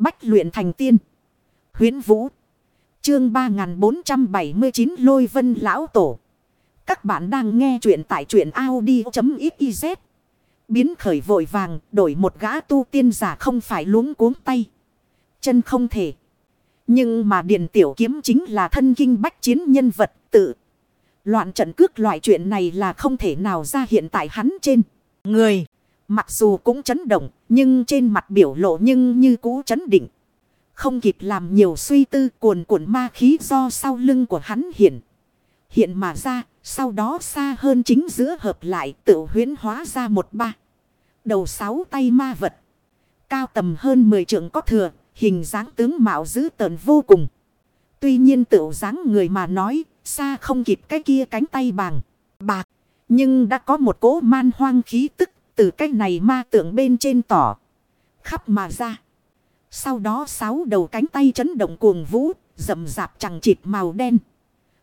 Bách luyện thành tiên. Huyến Vũ. Chương 3479 Lôi Vân Lão Tổ. Các bạn đang nghe truyện tại truyện Audi.xyz. Biến khởi vội vàng, đổi một gã tu tiên giả không phải luống cuống tay. Chân không thể. Nhưng mà Điền Tiểu Kiếm chính là thân kinh bách chiến nhân vật tự. Loạn trận cước loại chuyện này là không thể nào ra hiện tại hắn trên. Người. Mặc dù cũng chấn động, nhưng trên mặt biểu lộ nhưng như cũ chấn định. Không kịp làm nhiều suy tư cuồn cuộn ma khí do sau lưng của hắn hiện. Hiện mà ra, sau đó xa hơn chính giữa hợp lại tự huyến hóa ra một ba. Đầu sáu tay ma vật. Cao tầm hơn 10 trượng có thừa, hình dáng tướng mạo dữ tợn vô cùng. Tuy nhiên tự dáng người mà nói, xa không kịp cái kia cánh tay bằng, bạc. Nhưng đã có một cỗ man hoang khí tức từ cái này ma tượng bên trên tỏ. Khắp mà ra. Sau đó sáu đầu cánh tay chấn động cuồng vũ, rậm rạp chẳng chịt màu đen.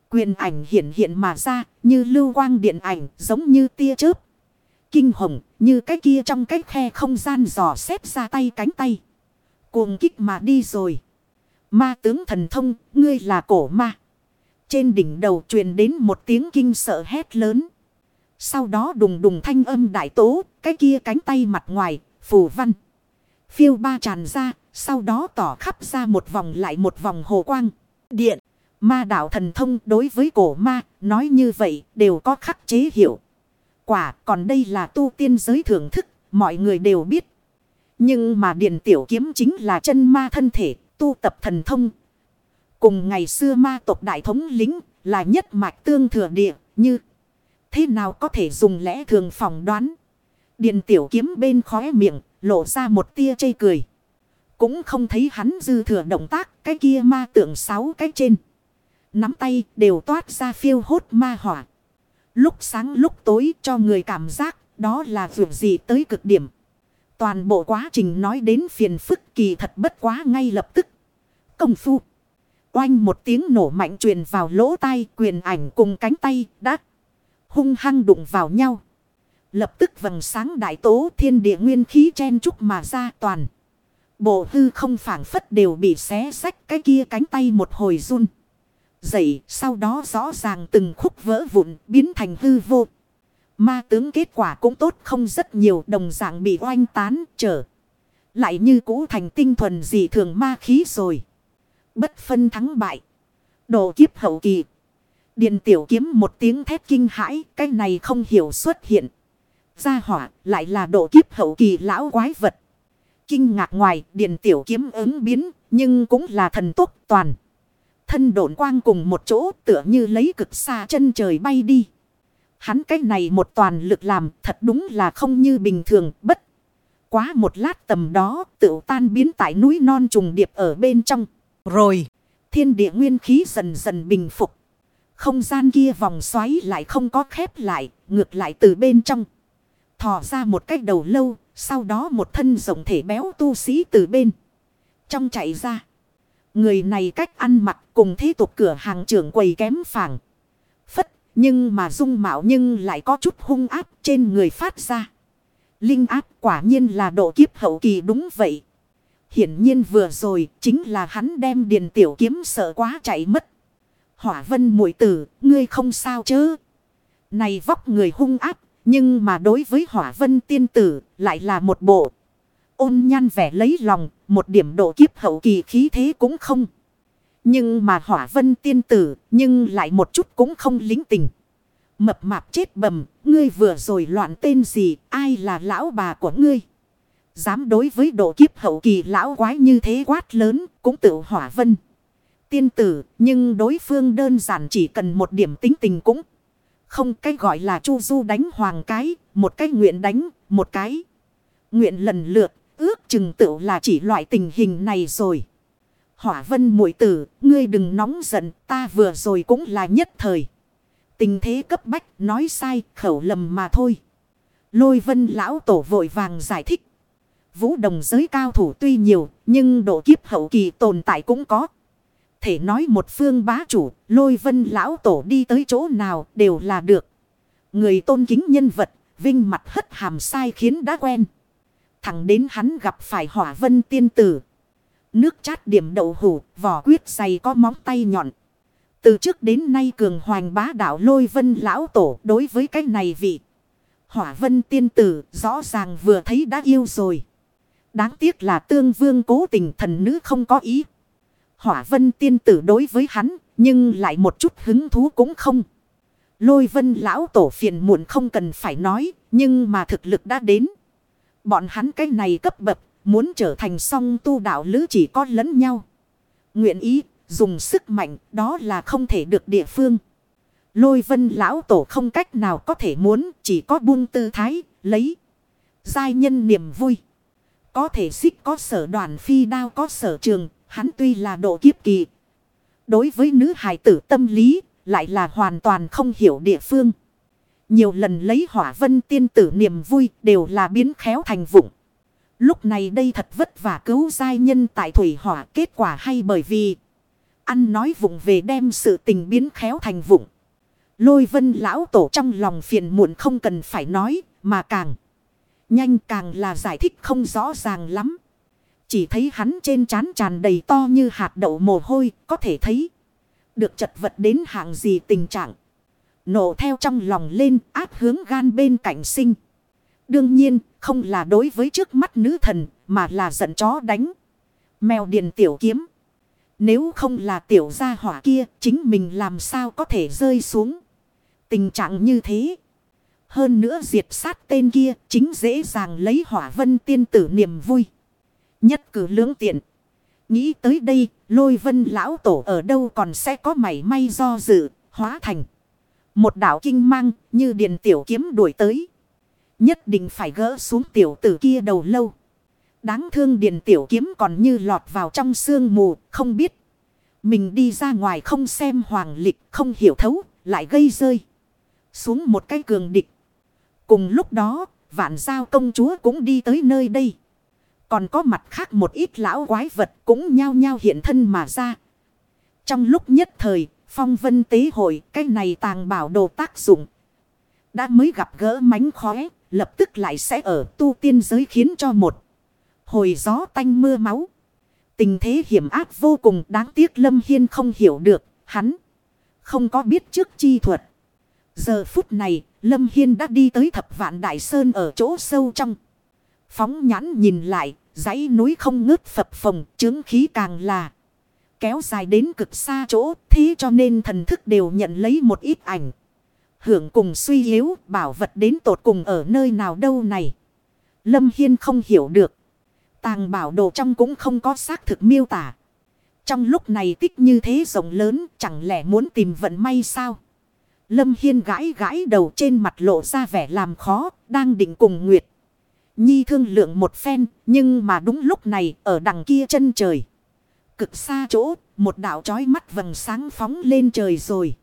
Quyền ảnh hiện hiện mà ra, như lưu quang điện ảnh, giống như tia chớp. Kinh hồng, như cái kia trong cái khe không gian dò xếp ra tay cánh tay. Cuồng kích mà đi rồi. Ma tướng thần thông, ngươi là cổ ma. Trên đỉnh đầu truyền đến một tiếng kinh sợ hét lớn. Sau đó đùng đùng thanh âm đại tố, cái kia cánh tay mặt ngoài, phù văn. Phiêu ba tràn ra, sau đó tỏ khắp ra một vòng lại một vòng hồ quang. Điện, ma đạo thần thông đối với cổ ma, nói như vậy đều có khắc chế hiệu. Quả, còn đây là tu tiên giới thưởng thức, mọi người đều biết. Nhưng mà điện tiểu kiếm chính là chân ma thân thể, tu tập thần thông. Cùng ngày xưa ma tộc đại thống lính là nhất mạch tương thừa địa, như thế nào có thể dùng lẽ thường phỏng đoán. Điền tiểu kiếm bên khóe miệng, lộ ra một tia chây cười. Cũng không thấy hắn dư thừa động tác, cái kia ma tượng sáu cái trên. Nắm tay đều toát ra phiêu hốt ma hỏa. Lúc sáng lúc tối cho người cảm giác đó là vượt gì tới cực điểm. Toàn bộ quá trình nói đến phiền phức kỳ thật bất quá ngay lập tức. Công phu. Oanh một tiếng nổ mạnh truyền vào lỗ tai quyền ảnh cùng cánh tay đắt hung hăng đụng vào nhau. Lập tức vầng sáng đại tố thiên địa nguyên khí chen trúc mà ra toàn. Bộ hư không phản phất đều bị xé sách cái kia cánh tay một hồi run. Dậy, sau đó rõ ràng từng khúc vỡ vụn biến thành hư vô. Ma tướng kết quả cũng tốt không rất nhiều, đồng dạng bị oanh tán, trở. Lại như cũ thành tinh thuần dị thường ma khí rồi. Bất phân thắng bại. Đồ kiếp hậu kỳ điền tiểu kiếm một tiếng thét kinh hãi, cái này không hiểu xuất hiện. Gia hỏa lại là độ kiếp hậu kỳ lão quái vật. Kinh ngạc ngoài, điền tiểu kiếm ứng biến, nhưng cũng là thần tốt toàn. Thân độn quang cùng một chỗ tựa như lấy cực xa chân trời bay đi. Hắn cái này một toàn lực làm thật đúng là không như bình thường bất. Quá một lát tầm đó tự tan biến tại núi non trùng điệp ở bên trong. Rồi, thiên địa nguyên khí dần dần bình phục. Không gian kia vòng xoáy lại không có khép lại, ngược lại từ bên trong. Thò ra một cách đầu lâu, sau đó một thân rộng thể béo tu sĩ từ bên. Trong chạy ra. Người này cách ăn mặc cùng thế tục cửa hàng trưởng quầy kém phẳng. Phất, nhưng mà dung mạo nhưng lại có chút hung áp trên người phát ra. Linh áp quả nhiên là độ kiếp hậu kỳ đúng vậy. Hiển nhiên vừa rồi chính là hắn đem điền tiểu kiếm sợ quá chạy mất. Hỏa vân muội tử, ngươi không sao chứ? Này vóc người hung áp, nhưng mà đối với hỏa vân tiên tử, lại là một bộ. Ôn nhan vẻ lấy lòng, một điểm độ kiếp hậu kỳ khí thế cũng không. Nhưng mà hỏa vân tiên tử, nhưng lại một chút cũng không lính tình. Mập mạp chết bầm, ngươi vừa rồi loạn tên gì, ai là lão bà của ngươi? Dám đối với độ kiếp hậu kỳ lão quái như thế quát lớn, cũng tự hỏa vân tiên tử, nhưng đối phương đơn giản chỉ cần một điểm tính tình cũng không cái gọi là chu du đánh hoàng cái, một cái nguyện đánh, một cái nguyện lần lượt, ước chừng tựu là chỉ loại tình hình này rồi. Hỏa vân muội tử, ngươi đừng nóng giận, ta vừa rồi cũng là nhất thời. Tình thế cấp bách, nói sai, khẩu lầm mà thôi. Lôi vân lão tổ vội vàng giải thích. Vũ đồng giới cao thủ tuy nhiều, nhưng độ kiếp hậu kỳ tồn tại cũng có thể nói một phương bá chủ, lôi vân lão tổ đi tới chỗ nào đều là được. Người tôn kính nhân vật, vinh mặt hất hàm sai khiến đã quen. Thẳng đến hắn gặp phải hỏa vân tiên tử. Nước chát điểm đậu hủ, vỏ quyết dày có móng tay nhọn. Từ trước đến nay cường hoành bá đạo lôi vân lão tổ đối với cái này vị. Hỏa vân tiên tử rõ ràng vừa thấy đã yêu rồi. Đáng tiếc là tương vương cố tình thần nữ không có ý. Hỏa vân tiên tử đối với hắn, nhưng lại một chút hứng thú cũng không. Lôi vân lão tổ phiền muộn không cần phải nói, nhưng mà thực lực đã đến. Bọn hắn cái này cấp bậc, muốn trở thành song tu đạo lữ chỉ có lẫn nhau. Nguyện ý, dùng sức mạnh, đó là không thể được địa phương. Lôi vân lão tổ không cách nào có thể muốn, chỉ có buông tư thái, lấy. Giai nhân niềm vui. Có thể xích, có sở đoàn phi đao, có sở trường hắn tuy là độ kiếp kỳ. Đối với nữ hài tử tâm lý lại là hoàn toàn không hiểu địa phương. Nhiều lần lấy hỏa vân tiên tử niềm vui đều là biến khéo thành vụng. Lúc này đây thật vất vả cứu giai nhân tại thủy hỏa kết quả hay bởi vì ăn nói vụng về đem sự tình biến khéo thành vụng. Lôi vân lão tổ trong lòng phiền muộn không cần phải nói mà càng nhanh càng là giải thích không rõ ràng lắm. Chỉ thấy hắn trên trán tràn đầy to như hạt đậu mồ hôi, có thể thấy được chật vật đến hạng gì tình trạng. Nổ theo trong lòng lên, áp hướng gan bên cạnh sinh. Đương nhiên, không là đối với trước mắt nữ thần, mà là giận chó đánh. Mèo điền tiểu kiếm. Nếu không là tiểu gia hỏa kia, chính mình làm sao có thể rơi xuống. Tình trạng như thế. Hơn nữa diệt sát tên kia, chính dễ dàng lấy hỏa vân tiên tử niềm vui. Nhất cử lưỡng tiện. Nghĩ tới đây lôi vân lão tổ ở đâu còn sẽ có mảy may do dự hóa thành. Một đảo kinh mang như điện tiểu kiếm đuổi tới. Nhất định phải gỡ xuống tiểu tử kia đầu lâu. Đáng thương điện tiểu kiếm còn như lọt vào trong sương mù, không biết. Mình đi ra ngoài không xem hoàng lịch, không hiểu thấu, lại gây rơi. Xuống một cái cường địch. Cùng lúc đó, vạn giao công chúa cũng đi tới nơi đây. Còn có mặt khác một ít lão quái vật cũng nhao nhao hiện thân mà ra. Trong lúc nhất thời, phong vân tế hội, cái này tàng bảo đồ tác dụng. Đã mới gặp gỡ mánh khóe, lập tức lại sẽ ở tu tiên giới khiến cho một hồi gió tanh mưa máu. Tình thế hiểm ác vô cùng đáng tiếc Lâm Hiên không hiểu được, hắn không có biết trước chi thuật. Giờ phút này, Lâm Hiên đã đi tới thập vạn đại sơn ở chỗ sâu trong. Phóng nhãn nhìn lại, dãy núi không ngớt phập phồng, chứng khí càng là kéo dài đến cực xa chỗ, thế cho nên thần thức đều nhận lấy một ít ảnh. Hưởng cùng suy yếu, bảo vật đến tột cùng ở nơi nào đâu này. Lâm Hiên không hiểu được. Tàng bảo đồ trong cũng không có xác thực miêu tả. Trong lúc này tích như thế rộng lớn, chẳng lẽ muốn tìm vận may sao? Lâm Hiên gãi gãi đầu trên mặt lộ ra vẻ làm khó, đang định cùng Nguyệt. Nhi thương lượng một phen, nhưng mà đúng lúc này ở đằng kia chân trời. Cực xa chỗ, một đảo trói mắt vầng sáng phóng lên trời rồi.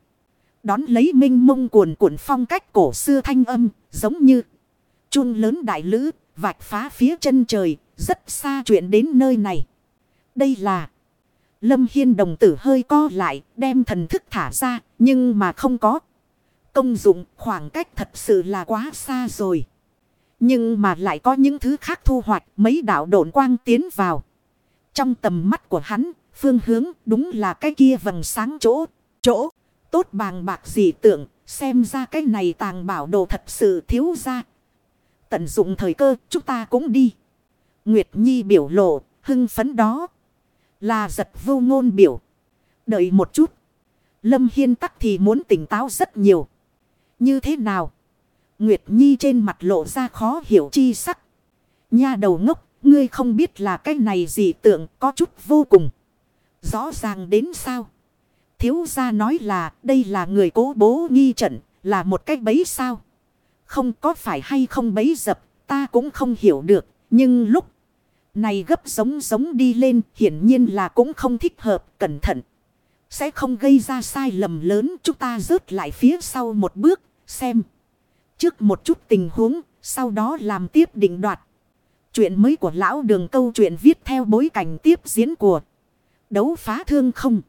Đón lấy minh mông cuồn cuộn phong cách cổ xưa thanh âm, giống như chun lớn đại lữ, vạch phá phía chân trời, rất xa chuyện đến nơi này. Đây là Lâm Hiên đồng tử hơi co lại, đem thần thức thả ra, nhưng mà không có. Công dụng khoảng cách thật sự là quá xa rồi. Nhưng mà lại có những thứ khác thu hoạch mấy đạo độn quang tiến vào. Trong tầm mắt của hắn, phương hướng đúng là cái kia vầng sáng chỗ, chỗ, tốt bàng bạc dị tượng, xem ra cái này tàng bảo đồ thật sự thiếu ra. Tận dụng thời cơ, chúng ta cũng đi. Nguyệt Nhi biểu lộ, hưng phấn đó. Là giật vô ngôn biểu. Đợi một chút. Lâm Hiên tắc thì muốn tỉnh táo rất nhiều. Như thế nào? Nguyệt Nhi trên mặt lộ ra khó hiểu chi sắc. Nha đầu ngốc, ngươi không biết là cái này gì tượng có chút vô cùng. Rõ ràng đến sao? Thiếu gia nói là đây là người cố bố nghi trận, là một cái bấy sao? Không có phải hay không bấy dập, ta cũng không hiểu được. Nhưng lúc này gấp giống giống đi lên hiển nhiên là cũng không thích hợp, cẩn thận. Sẽ không gây ra sai lầm lớn chúng ta rớt lại phía sau một bước, xem. Trước một chút tình huống, sau đó làm tiếp định đoạt. Chuyện mới của lão đường câu chuyện viết theo bối cảnh tiếp diễn của đấu phá thương không.